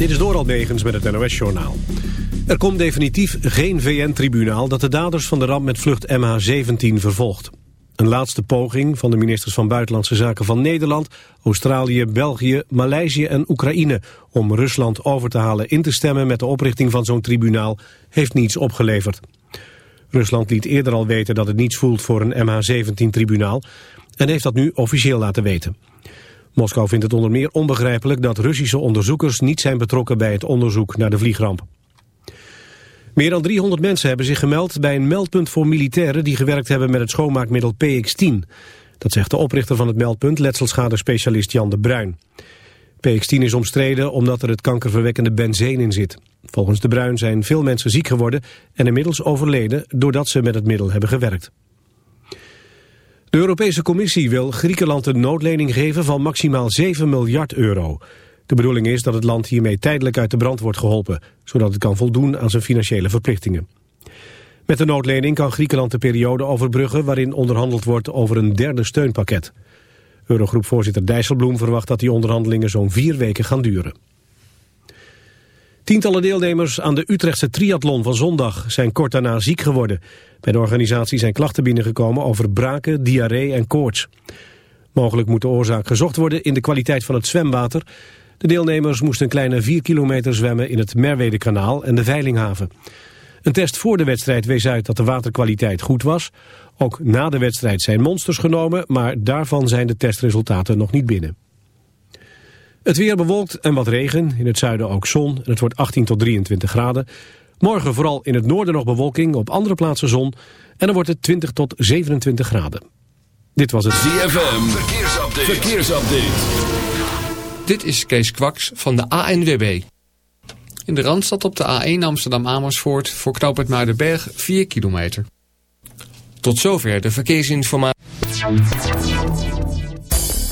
Dit is Doral Negens met het NOS-journaal. Er komt definitief geen VN-tribunaal dat de daders van de ramp met vlucht MH17 vervolgt. Een laatste poging van de ministers van Buitenlandse Zaken van Nederland, Australië, België, Maleisië en Oekraïne om Rusland over te halen in te stemmen met de oprichting van zo'n tribunaal heeft niets opgeleverd. Rusland liet eerder al weten dat het niets voelt voor een MH17-tribunaal en heeft dat nu officieel laten weten. Moskou vindt het onder meer onbegrijpelijk dat Russische onderzoekers niet zijn betrokken bij het onderzoek naar de vliegramp. Meer dan 300 mensen hebben zich gemeld bij een meldpunt voor militairen die gewerkt hebben met het schoonmaakmiddel PX10. Dat zegt de oprichter van het meldpunt, letselschadespecialist Jan de Bruin. PX10 is omstreden omdat er het kankerverwekkende benzeen in zit. Volgens de Bruin zijn veel mensen ziek geworden en inmiddels overleden doordat ze met het middel hebben gewerkt. De Europese Commissie wil Griekenland een noodlening geven van maximaal 7 miljard euro. De bedoeling is dat het land hiermee tijdelijk uit de brand wordt geholpen, zodat het kan voldoen aan zijn financiële verplichtingen. Met de noodlening kan Griekenland de periode overbruggen waarin onderhandeld wordt over een derde steunpakket. Eurogroepvoorzitter Dijsselbloem verwacht dat die onderhandelingen zo'n vier weken gaan duren. Tientallen deelnemers aan de Utrechtse triathlon van zondag zijn kort daarna ziek geworden. Bij de organisatie zijn klachten binnengekomen over braken, diarree en koorts. Mogelijk moet de oorzaak gezocht worden in de kwaliteit van het zwemwater. De deelnemers moesten een kleine 4 kilometer zwemmen in het Merwedekanaal en de Veilinghaven. Een test voor de wedstrijd wees uit dat de waterkwaliteit goed was. Ook na de wedstrijd zijn monsters genomen, maar daarvan zijn de testresultaten nog niet binnen. Het weer bewolkt en wat regen, in het zuiden ook zon en het wordt 18 tot 23 graden. Morgen vooral in het noorden nog bewolking, op andere plaatsen zon en dan wordt het 20 tot 27 graden. Dit was het ZFM, verkeersupdate. verkeersupdate. Dit is Kees Kwaks van de ANWB. In de Randstad op de A1 Amsterdam-Amersfoort voor knooppunt Muidenberg 4 kilometer. Tot zover de verkeersinformatie.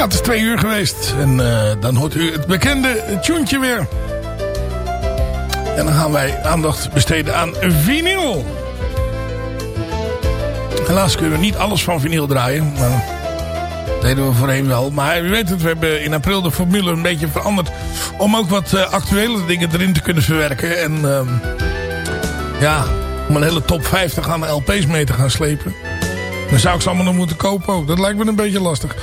Het is twee uur geweest. En uh, dan hoort u het bekende tuentje weer. En dan gaan wij aandacht besteden aan vinyl. Helaas kunnen we niet alles van vinyl draaien. Maar dat deden we voorheen wel. Maar u weet het, we hebben in april de formule een beetje veranderd. Om ook wat uh, actuele dingen erin te kunnen verwerken. En uh, ja, om een hele top 50 aan LP's mee te gaan slepen. Dan zou ik ze allemaal nog moeten kopen ook. Dat lijkt me een beetje lastig.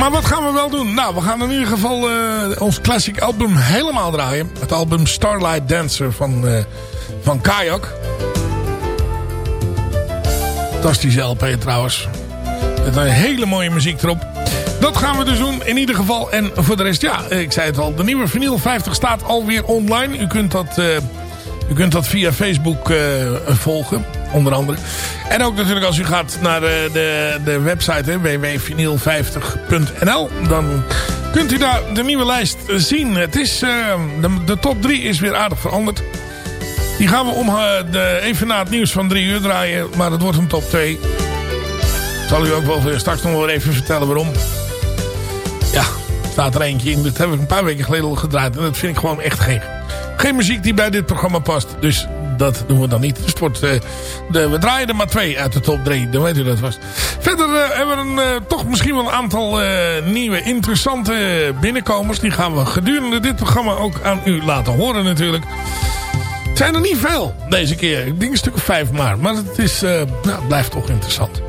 Maar wat gaan we wel doen? Nou, we gaan in ieder geval uh, ons classic album helemaal draaien. Het album Starlight Dancer van, uh, van Kayak. Fantastische LP trouwens. Met een hele mooie muziek erop. Dat gaan we dus doen in ieder geval. En voor de rest, ja, ik zei het al. De nieuwe vinyl 50 staat alweer online. U kunt dat, uh, u kunt dat via Facebook volgen onder andere. En ook natuurlijk als u gaat naar de, de, de website www.vinyl50.nl dan kunt u daar de nieuwe lijst zien. Het is, uh, de, top 3 is weer aardig veranderd. Die gaan we om, de, even na het nieuws van 3 uur draaien, maar het wordt een top 2. zal u ook wel straks nog wel even vertellen waarom. Ja, staat er eentje in. Dat heb ik een paar weken geleden al gedraaid. En dat vind ik gewoon echt geen, geen muziek die bij dit programma past. Dus dat doen we dan niet. Sport, uh, de, we draaien er maar twee uit de top drie. Dan weet u dat was. Verder uh, hebben we een, uh, toch misschien wel een aantal nieuwe interessante binnenkomers. Die gaan we gedurende dit programma ook aan u laten horen natuurlijk. Het zijn er niet veel deze keer. Ik denk een stuk of vijf maar. Maar het is, nou, blijft toch interessant.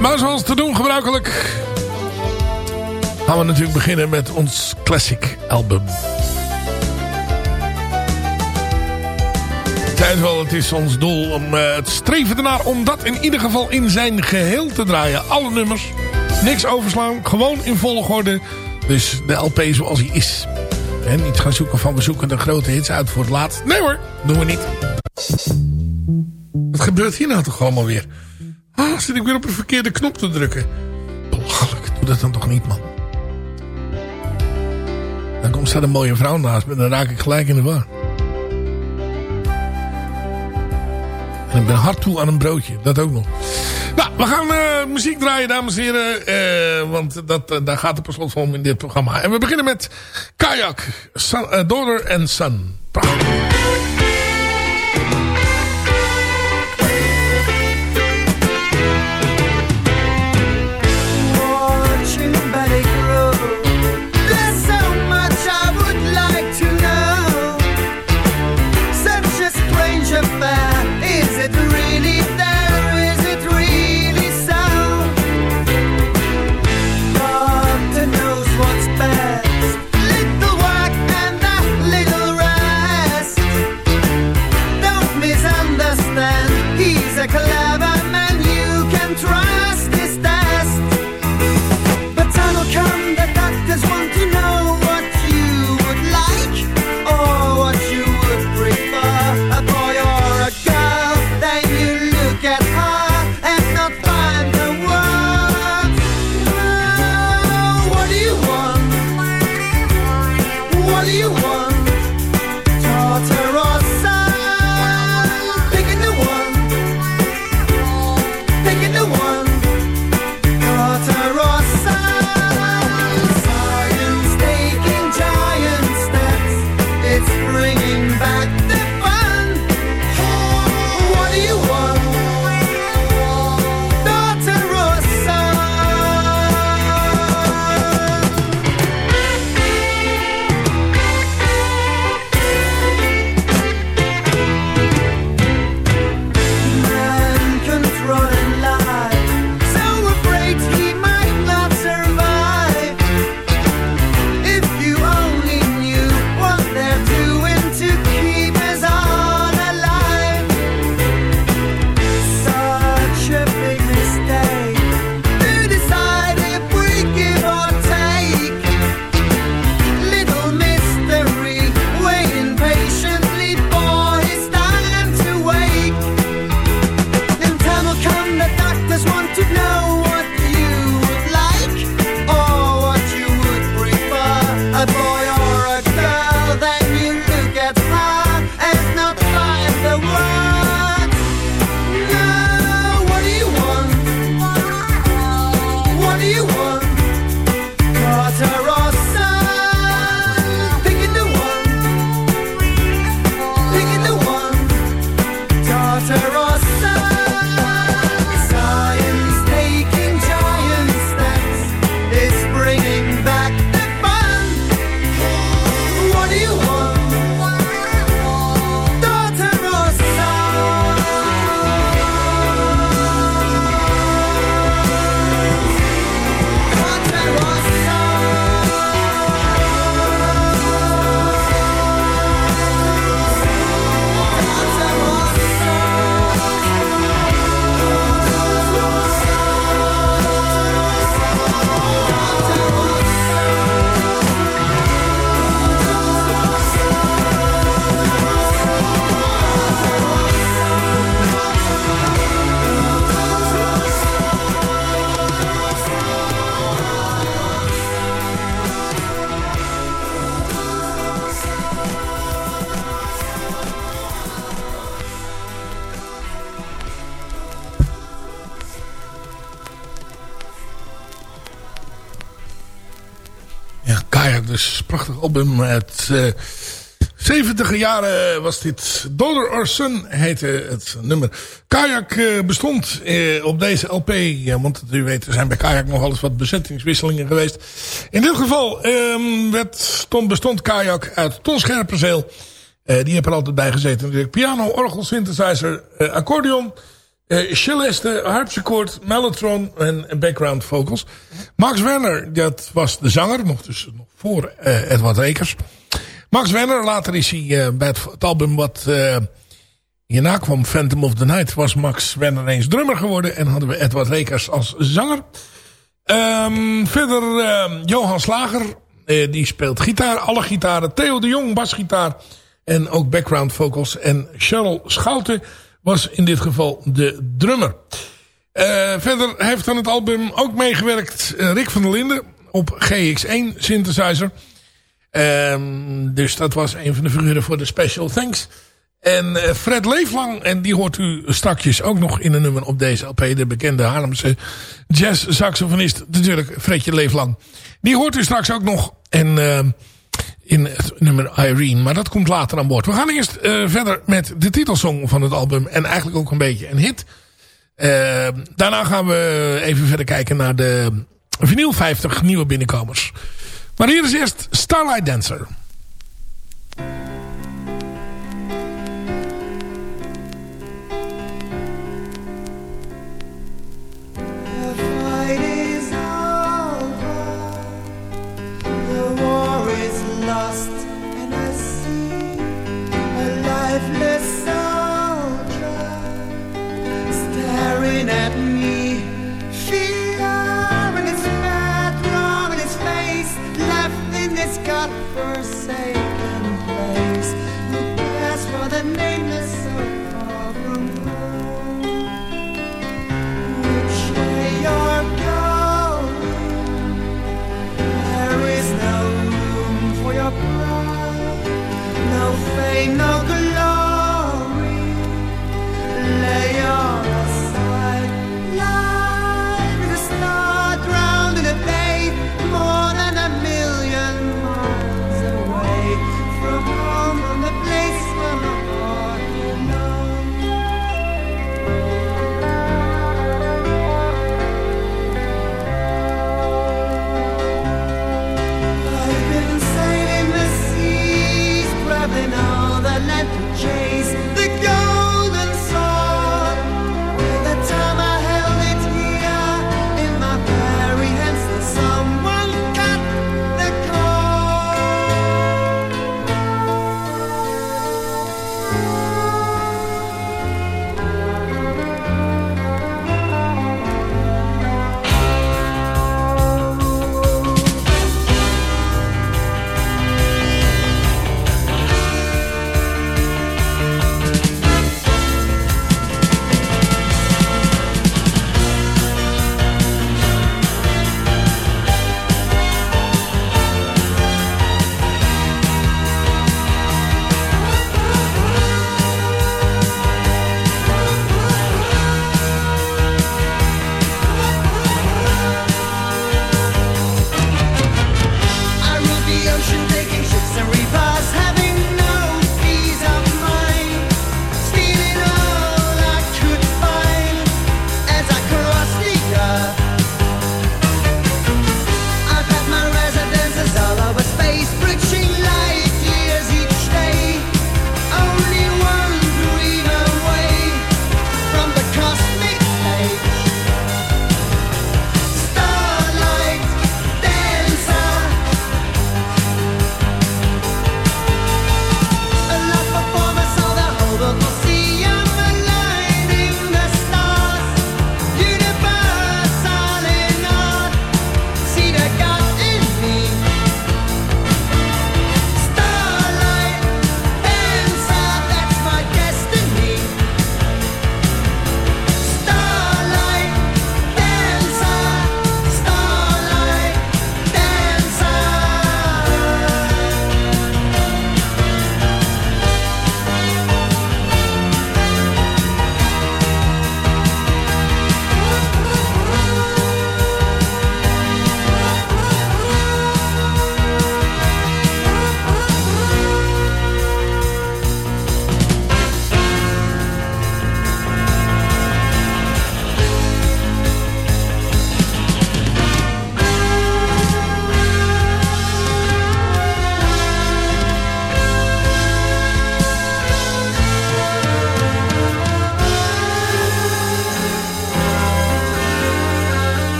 Maar zoals te doen gebruikelijk gaan we natuurlijk beginnen met ons classic album. Het wel, het is ons doel om uh, het streven ernaar om dat in ieder geval in zijn geheel te draaien. Alle nummers, niks overslaan, gewoon in volgorde. Dus de LP zoals hij is. En niet gaan zoeken van we zoeken de grote hits uit voor het laatst. Nee hoor, doen we niet. Wat gebeurt hier nou toch allemaal weer? Ah, zit ik weer op een verkeerde knop te drukken. Belachelijk, doe dat dan toch niet man. Komt staat een mooie vrouw naast me. Dan raak ik gelijk in de war. En ik ben hard toe aan een broodje. Dat ook nog. Nou, we gaan uh, muziek draaien, dames en heren. Uh, want dat, uh, daar gaat het per slot om in dit programma. En we beginnen met Kayak. Daughter and Son. Album uit uh, 70 jaren was dit. Dollar or Sun heette het nummer. Kayak uh, bestond uh, op deze LP, want u weet, er zijn bij Kayak nog eens wat bezettingswisselingen geweest. In dit geval um, werd, stond, bestond Kayak uit Ton Scherpenzeel. Die heb er altijd bij gezeten. Piano, orgel, synthesizer, accordeon... Uh, Celeste, harpsichord, mellotron en background vocals. Max Werner, dat was de zanger, nog, dus nog voor uh, Edward Rekers. Max Werner, later is hij uh, bij het, album wat hierna kwam, Phantom of the Night, was Max Werner eens drummer geworden. En hadden we Edward Rekers als zanger. Um, verder Johan Slager, die speelt gitaar, alle gitaren. Theo de Jong, basgitaar en ook background vocals. En Cheryl Schouten was in dit geval de drummer. Verder heeft aan het album ook meegewerkt Rick van der Linden op GX1 synthesizer. Uh, dus dat was een van de figuren voor de Special Thanks. En uh, Fred Leeflang, en die hoort u strakjes ook nog in een nummer op deze LP. De bekende Haarlemse jazz-saxofonist, natuurlijk Fredje Leeflang. Die hoort u straks ook nog. En ehm, in het nummer Irene. Maar dat komt later aan boord. We gaan eerst uh, verder met de titelsong van het album. En eigenlijk ook een beetje een hit. Uh, daarna gaan we even verder kijken naar de vinyl 50 nieuwe binnenkomers. Maar hier is eerst Starlight Dancer.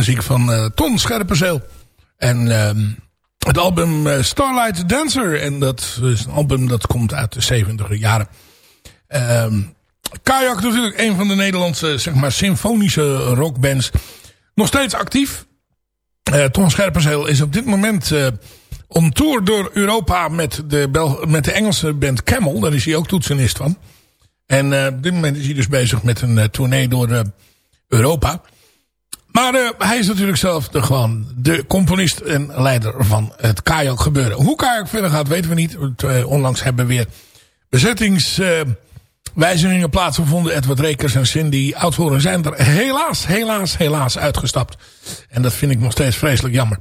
Muziek van uh, Ton Scherpenzeel. En uh, het album uh, Starlight Dancer. En dat is een album dat komt uit de 70 jaren. Um, Kajak natuurlijk een van de Nederlandse zeg maar, symfonische rockbands. Nog steeds actief. Uh, Ton Scherpenzeel is op dit moment on tour door Europa met de, met de Engelse band Camel. Daar is hij ook toetsenist van. En op dit moment is hij dus bezig met een tournee door Europa. Maar uh, hij is natuurlijk zelf de, gewoon de componist en leider van het kajak gebeuren. Hoe kajak verder gaat weten we niet. Uh, onlangs hebben weer bezettingswijzigingen uh, plaatsgevonden. Edward Rekers en Cindy Oudhoorn zijn er helaas, helaas, helaas uitgestapt. En dat vind ik nog steeds vreselijk jammer.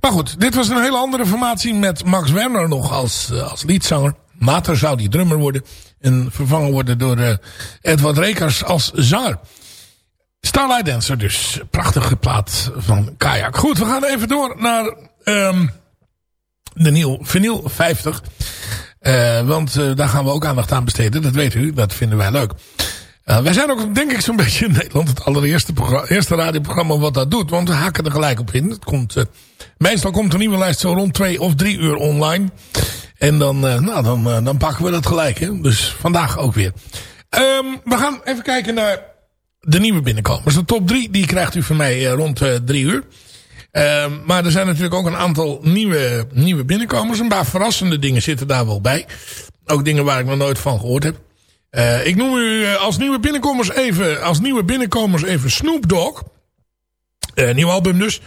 Maar goed, dit was een hele andere formatie met Max Werner nog als, als liedzanger. Later zou die drummer worden en vervangen worden door Edward Rekers als zanger. Starlight Dancer dus. Prachtige plaat van Kajak. Goed, we gaan even door naar um, de nieuw vinyl 50. Uh, want uh, daar gaan we ook aandacht aan besteden. Dat weet u, dat vinden wij leuk. Uh, wij zijn ook denk ik zo'n beetje in Nederland het allereerste eerste radioprogramma wat dat doet. Want we haken er gelijk op in. Het komt, meestal komt een nieuwe lijst zo rond twee of drie uur online. En dan, nou, dan, dan pakken we dat gelijk. Hè? Dus vandaag ook weer. Um, we gaan even kijken naar de nieuwe binnenkomers. De top 3 die krijgt u van mij rond uh, drie uur. Uh, maar er zijn natuurlijk ook een aantal nieuwe, nieuwe binnenkomers. Een paar verrassende dingen zitten daar wel bij. Ook dingen waar ik nog nooit van gehoord heb. Uh, ik noem u als nieuwe binnenkomers even, als nieuwe binnenkomers even Snoop Dogg. nieuw album dus.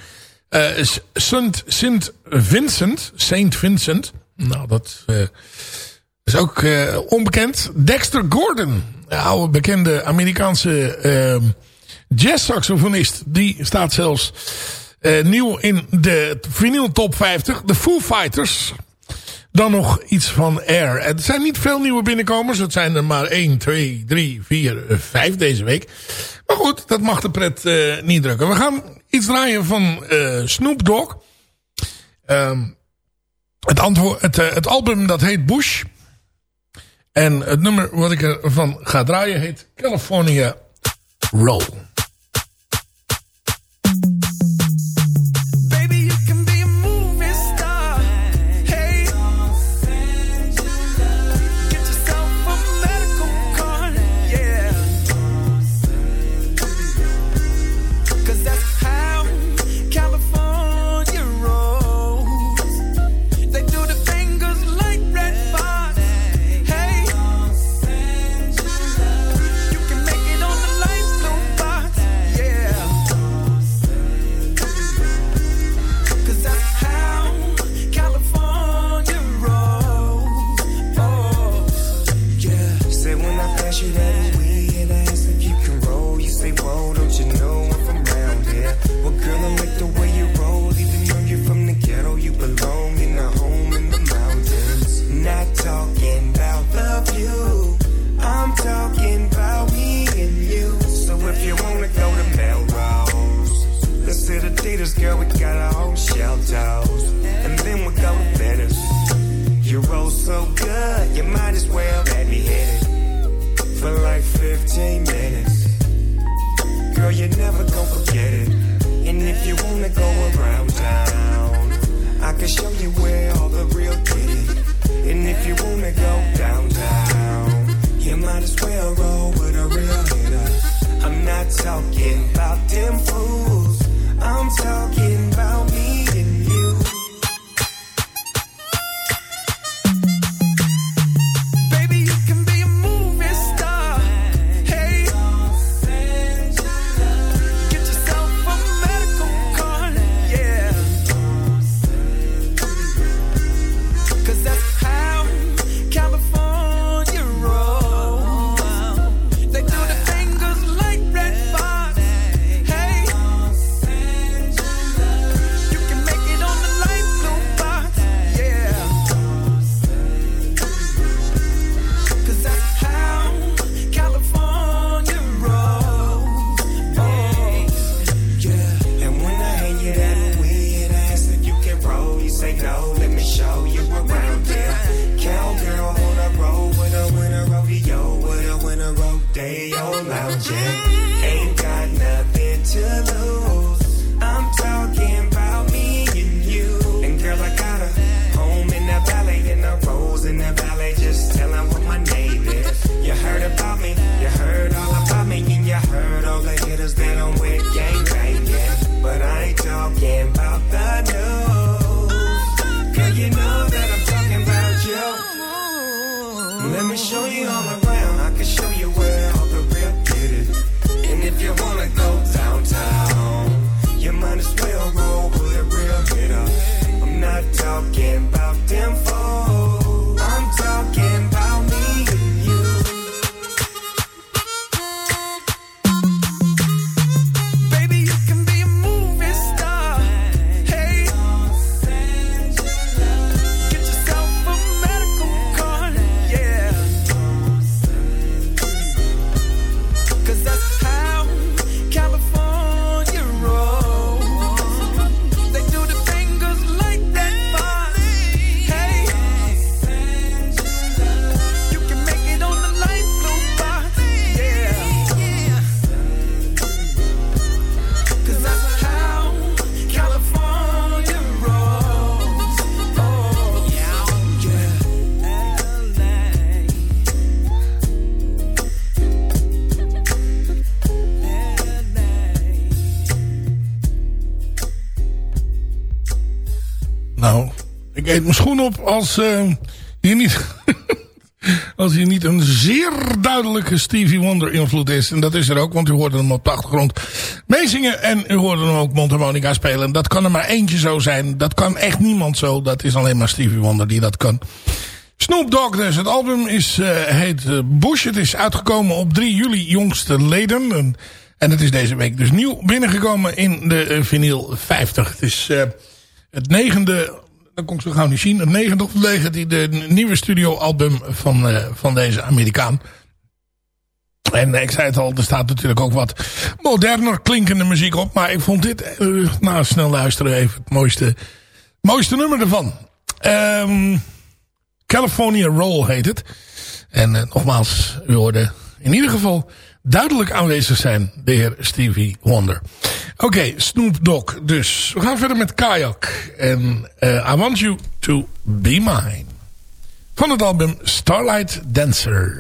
Saint, Saint Vincent. Saint Vincent. Nou, dat is ook onbekend. Dexter Gordon oude bekende Amerikaanse uh, jazz-saxofonist. Die staat zelfs uh, nieuw in de vinyl top 50. De Foo Fighters. Dan nog iets van Air. Het zijn niet veel nieuwe binnenkomers. Het zijn er maar 1, 2, 3, 4, 5 deze week. Maar goed, dat mag de pret uh, niet drukken. We gaan iets draaien van uh, Snoop Dogg. Um, het, het, het album dat heet Bush. En het nummer wat ik ervan ga draaien heet California Roll. Eet mijn schoen op als eh, hier niet... als hier niet een zeer duidelijke Stevie Wonder invloed is. En dat is er ook, want u hoorde hem op de achtergrond meezingen. En u hoorde hem ook mondharmonica spelen. Dat kan er maar eentje zo zijn. Dat kan echt niemand zo. Dat is alleen maar Stevie Wonder die dat kan. Snoop Dogg dus. Het album is, eh, heet eh, Bush. Het is uitgekomen op 3 juli jongste leden. En, en het is deze week dus nieuw binnengekomen in de eh, vinyl 50. Het is het negende, dat kon ik zo gauw niet zien. Of negende de nieuwe studioalbum van, eh, van deze Amerikaan. En eh, ik zei het al, er staat natuurlijk ook wat moderner klinkende muziek op. Maar ik vond dit, eh, nou snel luisteren even, het mooiste, mooiste nummer ervan. Ehm California Roll heet het. En nogmaals, u hoorde in ieder geval duidelijk aanwezig zijn de heer Stevie Wonder. Oké, Snoop Dogg dus. We gaan verder met Kayak. En eh, I Want You To Be Mine. Van het album Starlight Dancer.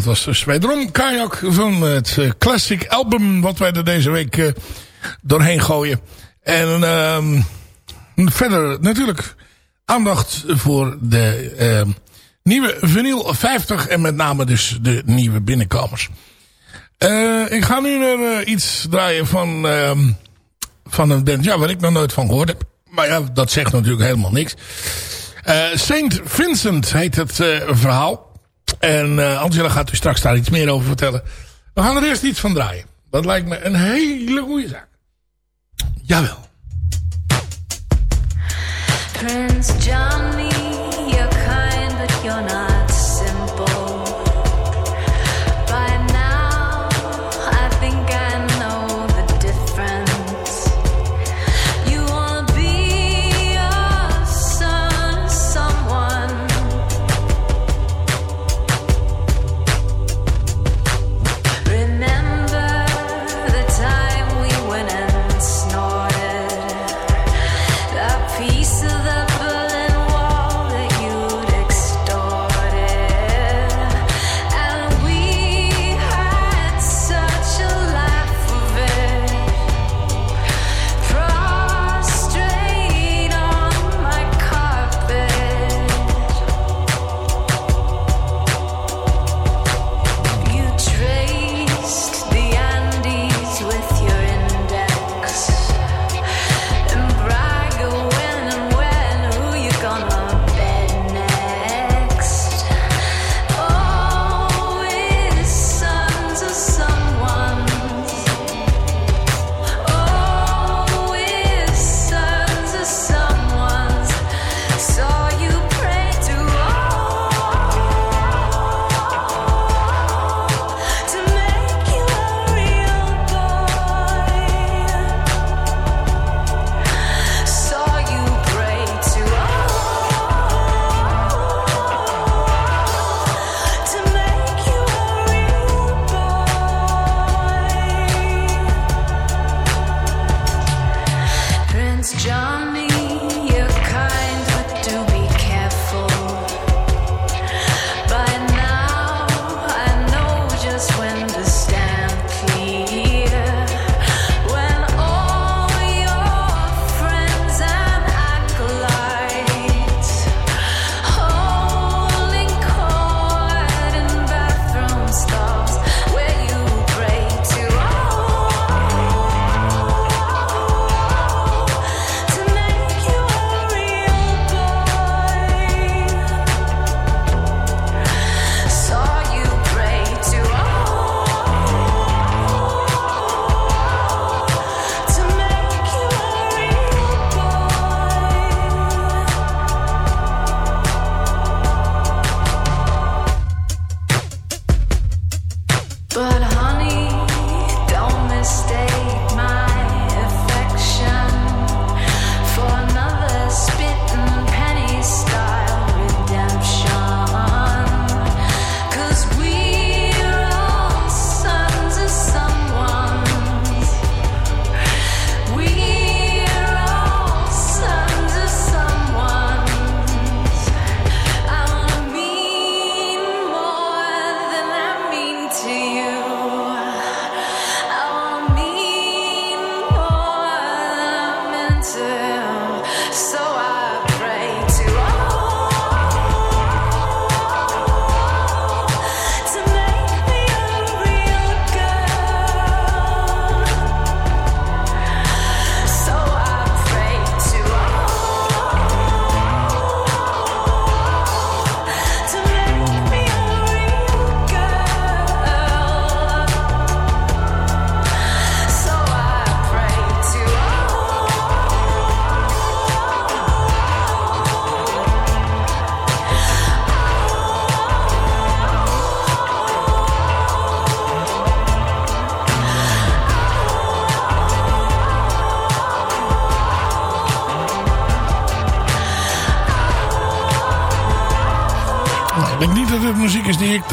dat was dus wederom Kajak van het eh, classic album wat wij er deze week eh, doorheen gooien. En ehm, verder natuurlijk aandacht voor de ehm, nieuwe vinyl 50 en met name dus de nieuwe binnenkomers. Eh, ik ga nu naar iets draaien van, ehm, van een band ja, waar ik nog nooit van gehoord heb. Maar ja, dat zegt natuurlijk helemaal niks. Saint Vincent heet het verhaal. En uh, Angela gaat u straks daar iets meer over vertellen. We gaan er eerst iets van draaien. Dat lijkt me een hele goede zaak. Jawel. Prins Johnny.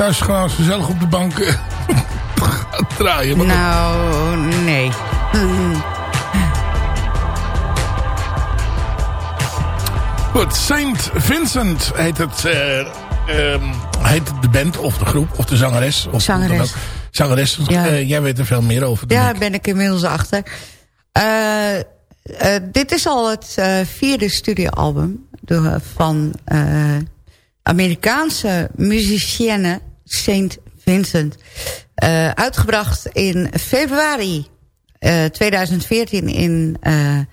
thuis gewoon gezellig op de bank eh, gaat draaien. Maar nou, nee. Goed, Saint Vincent heet het... Eh, ehm, heet de band of de groep of de zangeres. Of zangeres. Zangeres, eh, jij weet er veel meer over. Ja, daar ben ik inmiddels achter. Dit is al het vierde studioalbum van Amerikaanse muzikanten. Saint Vincent. Eh, uitgebracht in februari eh, 2014 in eh, eh,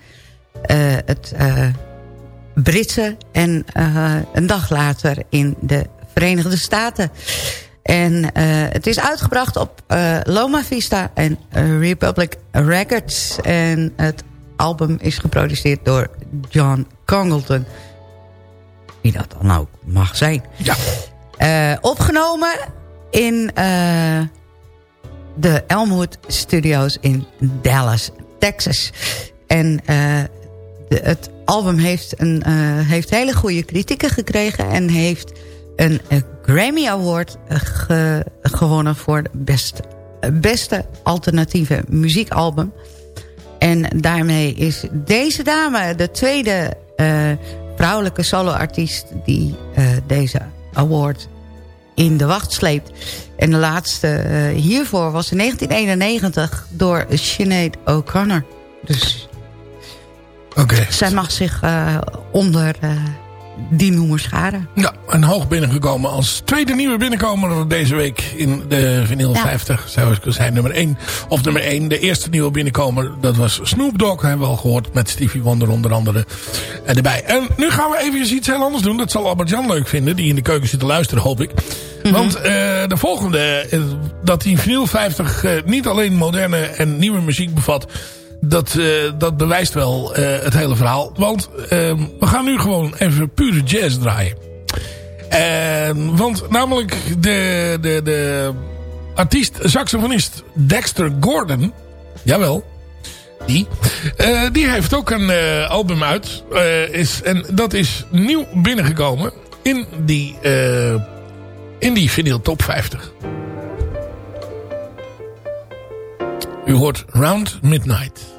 het eh, Britse en eh, een dag later in de Verenigde Staten. En eh, het is uitgebracht op eh, Loma Vista en eh, Republic Records. En het album is geproduceerd door John Congleton. Wie dat dan ook mag zijn. Ja. Eh, opgenomen in eh, de Elmwood Studios in Dallas, Texas. En eh, de, het album heeft, een, heeft hele goede kritieken gekregen... en heeft een, Grammy Award ge- gewonnen voor de beste, beste alternatieve muziekalbum. En daarmee is deze dame de tweede vrouwelijke soloartiest... die deze award in de wacht sleept. En de laatste eh, hiervoor was in 1991 door Sinead O'Connor. Dus Oké. zij mag zich eh, onder eh, die noemer scharen. Ja, en hoog binnengekomen als tweede nieuwe binnenkomer deze week in de vinyl Ja. 50. Zou ik zijn nummer 1 of nummer 1. De eerste nieuwe binnenkomer, dat was Snoop Dogg. Hebben we al gehoord met Stevie Wonder onder andere eh, erbij. En nu gaan we even iets heel anders doen. Dat zal Albert-Jan leuk vinden, die in de keuken zit te luisteren, hoop ik. Want eh, de volgende, eh, dat die vinyl 50 eh, niet alleen moderne en nieuwe muziek bevat... Dat, eh, dat bewijst wel eh, het hele verhaal. Want eh, we gaan nu gewoon even pure jazz draaien. En, want namelijk de, de, de artiest, saxofonist Dexter Gordon... Jawel, die. eh, die heeft ook een album uit. is, en dat is nieuw binnengekomen in die, in die vinyl top 50. U hoort Round Midnight.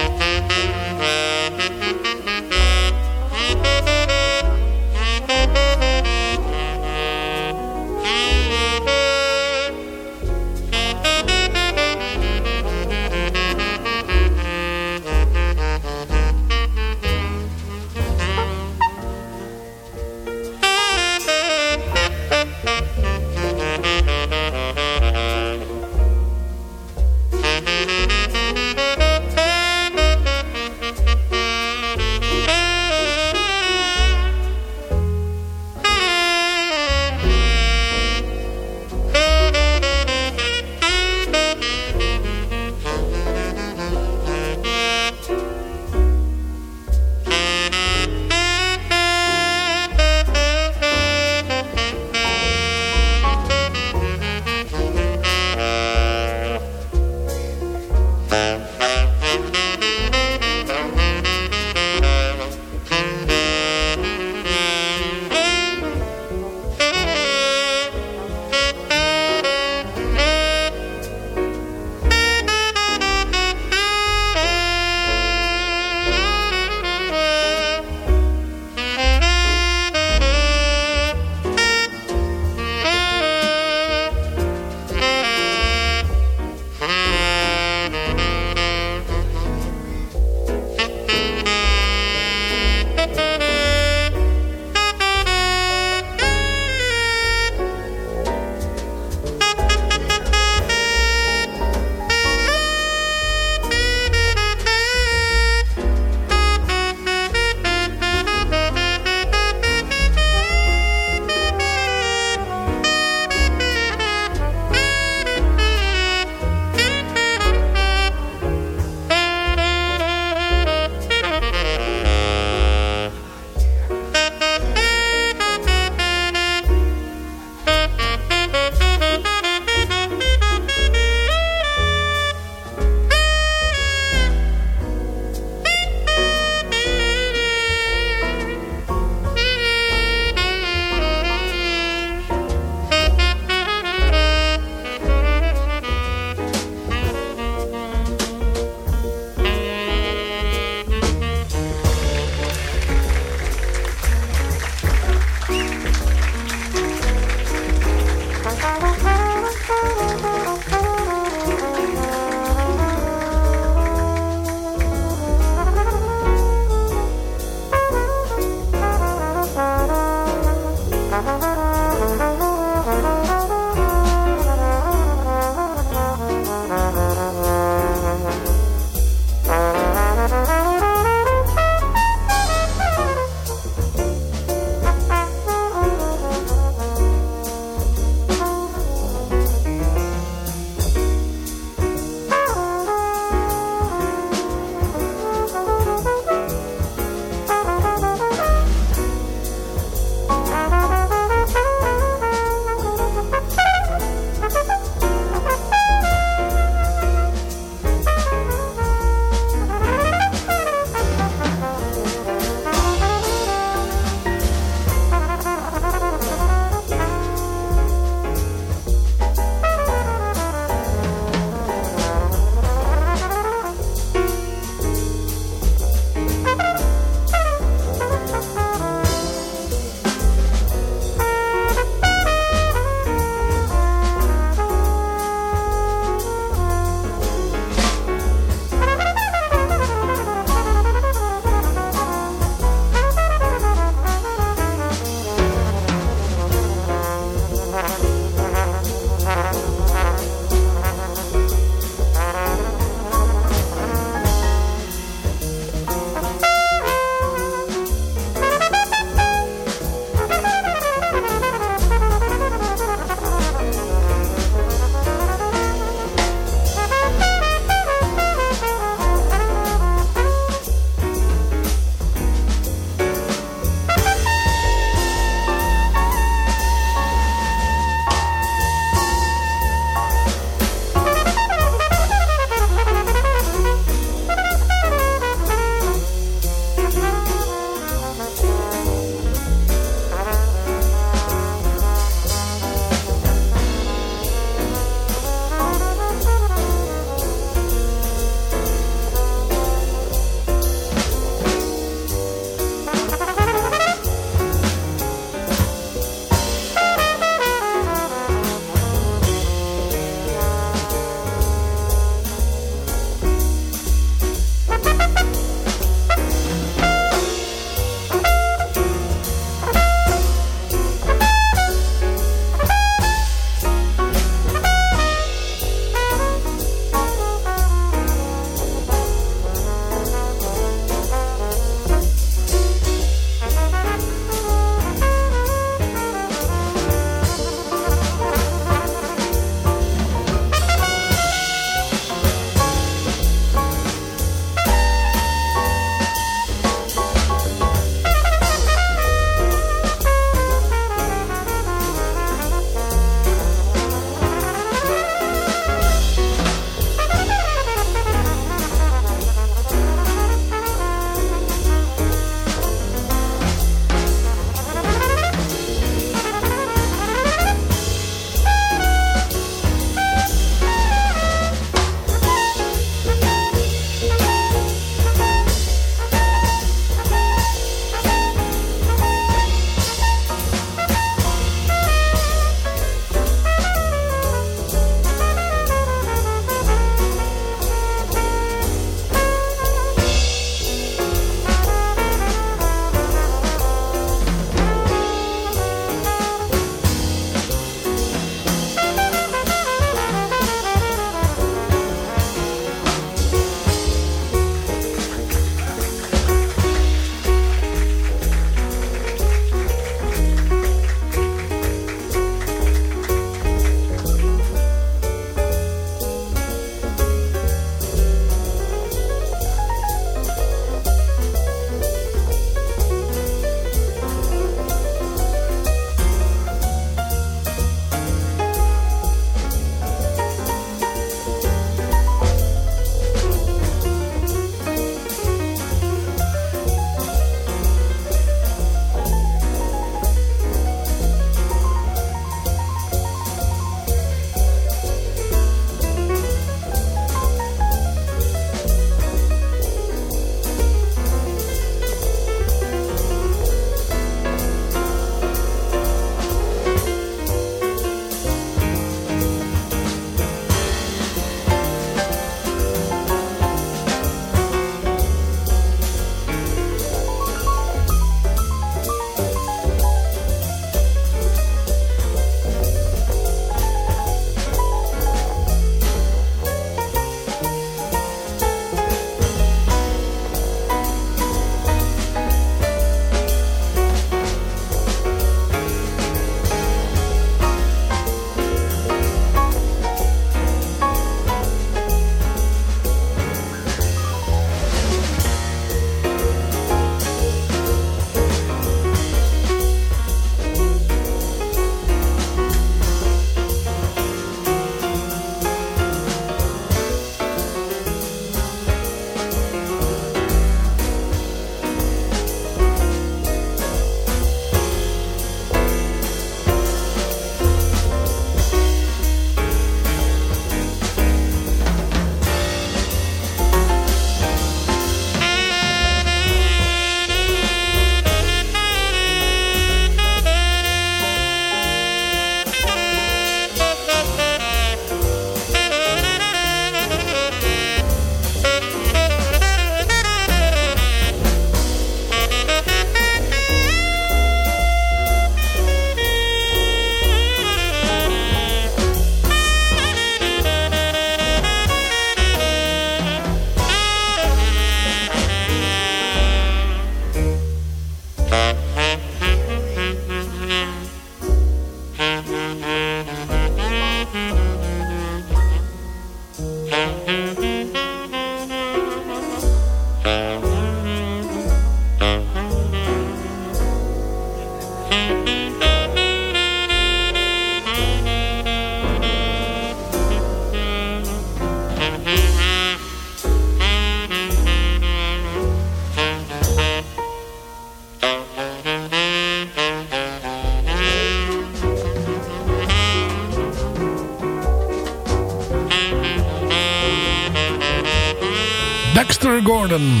Dexter Gordon.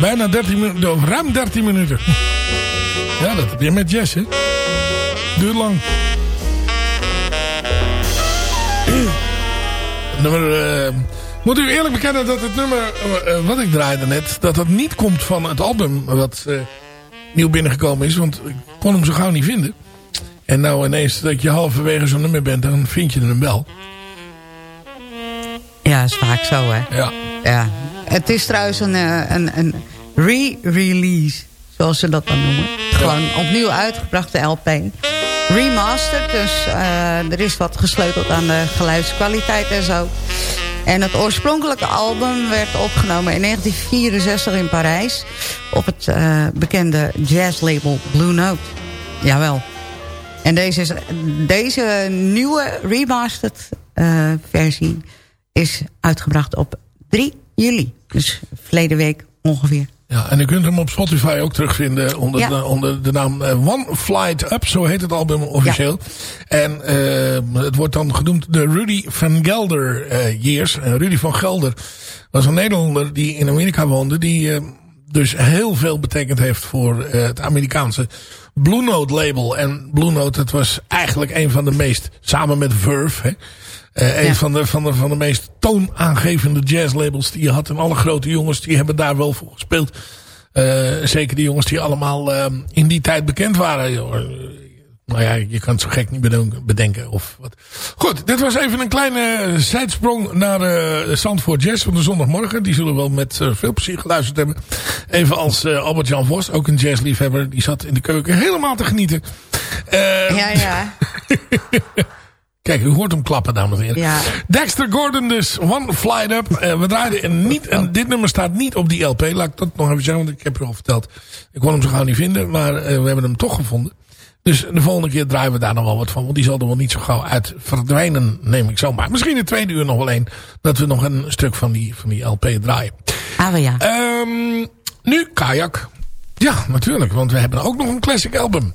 Bijna 13 minuten, ruim 13 minuten. Ja, dat heb je met Jess, hè. Duurt lang. Nummer... eh, moet u eerlijk bekennen dat het nummer eh, wat ik draaide net... dat dat niet komt van het album wat eh, nieuw binnengekomen is. Want ik kon hem zo gauw niet vinden. En nou ineens dat je halverwege zo'n nummer bent... dan vind je hem wel. Ja, is vaak zo, hè. Ja. Ja. Het is trouwens een, eh, een, een re-release, zoals ze dat dan noemen. Gewoon opnieuw uitgebrachte LP. Remastered, dus eh, er is wat gesleuteld aan de geluidskwaliteit en zo. En het oorspronkelijke album werd opgenomen in 1964 in Parijs... op het eh, bekende jazzlabel Blue Note. Jawel. En deze, is, deze nieuwe remastered versie is uitgebracht op 3 juli. Dus verleden week ongeveer. Ja, en u kunt hem op Spotify ook terugvinden onder, Ja. de, onder de naam eh, One Flight Up. Zo heet het album officieel. En eh, het wordt dan genoemd de Rudy van Gelder eh, Years. En Rudy van Gelder was een Nederlander die in Amerika woonde. Die dus heel veel betekend heeft voor het Amerikaanse Blue Note label. En Blue Note, dat was eigenlijk een van de meest, samen met Verve... Hè, eh, een van, de, van, de, van de meest toonaangevende jazzlabels die je had. En alle grote jongens die hebben daar wel voor gespeeld. Eh, zeker die jongens die allemaal eh, in die tijd bekend waren. joh. Eh, Nou ja, je kan het zo gek niet bedenken. of wat. Goed, dit was even een kleine zijsprong naar uh, Zandvoort Jazz van de zondagmorgen. Die zullen wel met veel plezier geluisterd hebben. Even als Albert-Jan Vos, ook een jazzliefhebber. Die zat in de keuken helemaal te genieten. Ja, ja. Kijk, u hoort hem klappen, dames en heren. Ja. Dexter Gordon dus, One Flight Up. Uh, we draaiden en niet, en dit nummer staat niet op die LP. Laat ik dat nog even zeggen, want ik heb u al verteld. Ik kon hem zo gauw niet vinden, maar uh, we hebben hem toch gevonden. Dus de volgende keer draaien we daar nog wel wat van. Want die zal er wel niet zo gauw uit verdwijnen, neem ik zo maar. Misschien in tweede uur nog wel één. Dat we nog een stuk van die, van die LP draaien. Ah, ja. Um, nu Kajak. Ja, natuurlijk, want we hebben ook nog een classic album.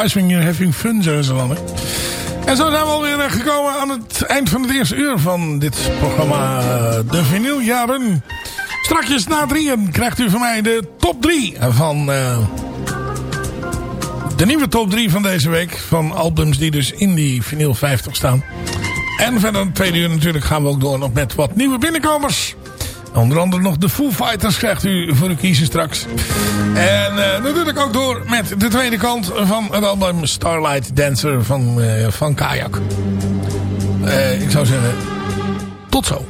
Flies when you're having fun. Hè? En zo zijn we alweer gekomen aan het eind van het eerste uur van dit programma De Vinyljaren. Strakjes na drieën krijgt u van mij de top drie van... eh, de nieuwe top 3 van deze week. Van albums die dus in die vinyl 50 staan. En verder het tweede uur natuurlijk gaan we ook door nog met wat nieuwe binnenkomers. Onder andere nog de Foo Fighters krijgt u voor u kiezen straks. En eh, natuurlijk ook door met de tweede kant van het album Starlight Dancer van, eh, van Kayak. Eh, ik zou zeggen, tot zo.